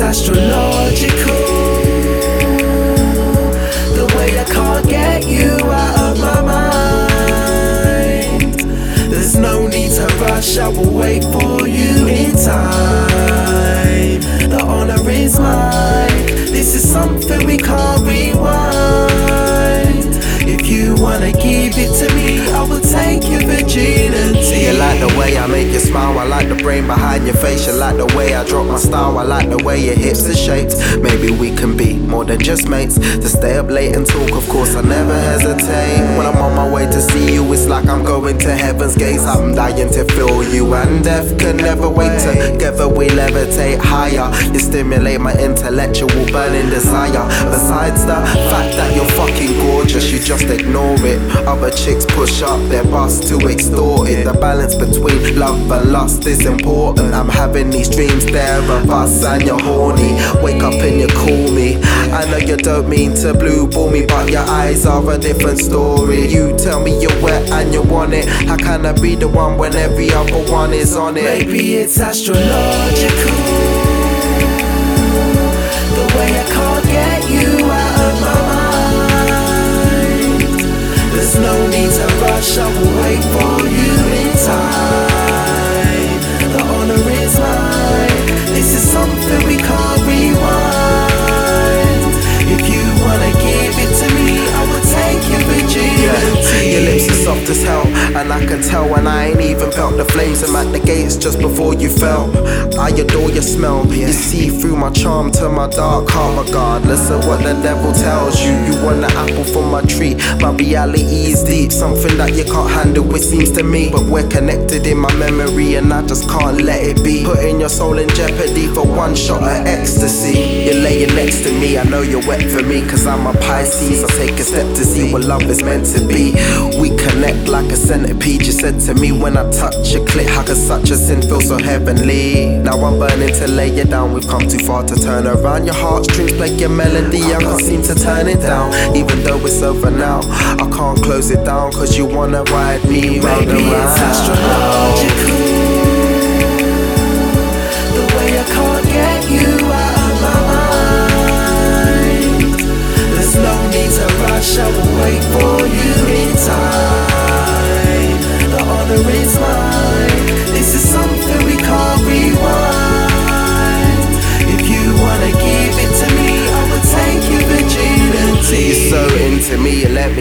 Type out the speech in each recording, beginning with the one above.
astrological. I make you smile. I like the brain behind your face. You like the way I drop my style. I like the way your hips are shaped. Maybe we can be more than just mates. To stay up late and talk, of course, I never hesitate. When I'm on my way to see you, it's like I'm going to heaven's gates. I'm dying to feel you, and death can never wait. Together we levitate higher. You stimulate my intellectual burning desire. Besides the fact that you're fucking gorgeous, you just ignore it. Other chicks push up their bust to extort it. The balance between love and lust is important. I'm having these dreams there of us, and you're horny. Wake up and you call me. I know you don't mean to blue ball me, but your eyes are a different story. You tell me you're wet and you want it. How can I be the one when every other one is on it? Maybe it's astrological. There's no need to rush, I will wait for you in time. The I'm at the gates just before you fell. I adore your smell. You see through my charm to my dark heart, regardless of what the devil tells you. You want the apple from my tree. My reality is deep, something that you can't handle, it seems to me. But we're connected in my memory, and I just can't let it be. Putting your soul in jeopardy for one shot of ecstasy. You're laying next to me, I know you're wet for me, cause I'm a Pisces. I take a step to see what love is meant to be. We connect like a centipede. You said to me when I touch your clit, how could such a sin feel so heavenly? Now I'm burning to lay you down. We've come too far to turn around. Your heartstrings play your melody. I can't seem to turn it down, even though it's over now. I can't close it down, cause you wanna ride me round and round.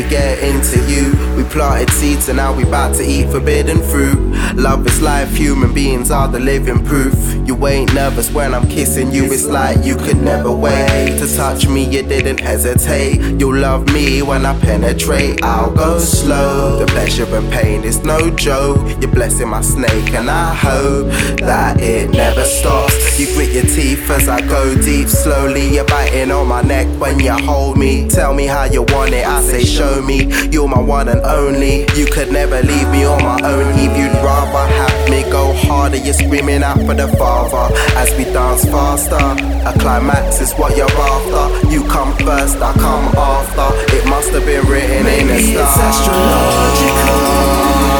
You me get into you. We planted seeds and now we about to eat forbidden fruit. Love is life, human beings are the living proof. You ain't nervous when I'm kissing you, it's like you could never wait to touch me. You didn't hesitate. You'll love me when I penetrate. I'll go slow. The pleasure and pain is no joke. You're blessing my snake, and I hope that it never stops. You grit your teeth as I go deep slowly. You're biting on my neck when you hold me. Tell me how you want it. I say, show me. You're my one and only. You could never leave me on my own. If you'd rather have me go harder, you're screaming out for the father as we dance faster. A climax is what you're after. You come first, I come after. It must have been written in the Maybe it's stars. astrological.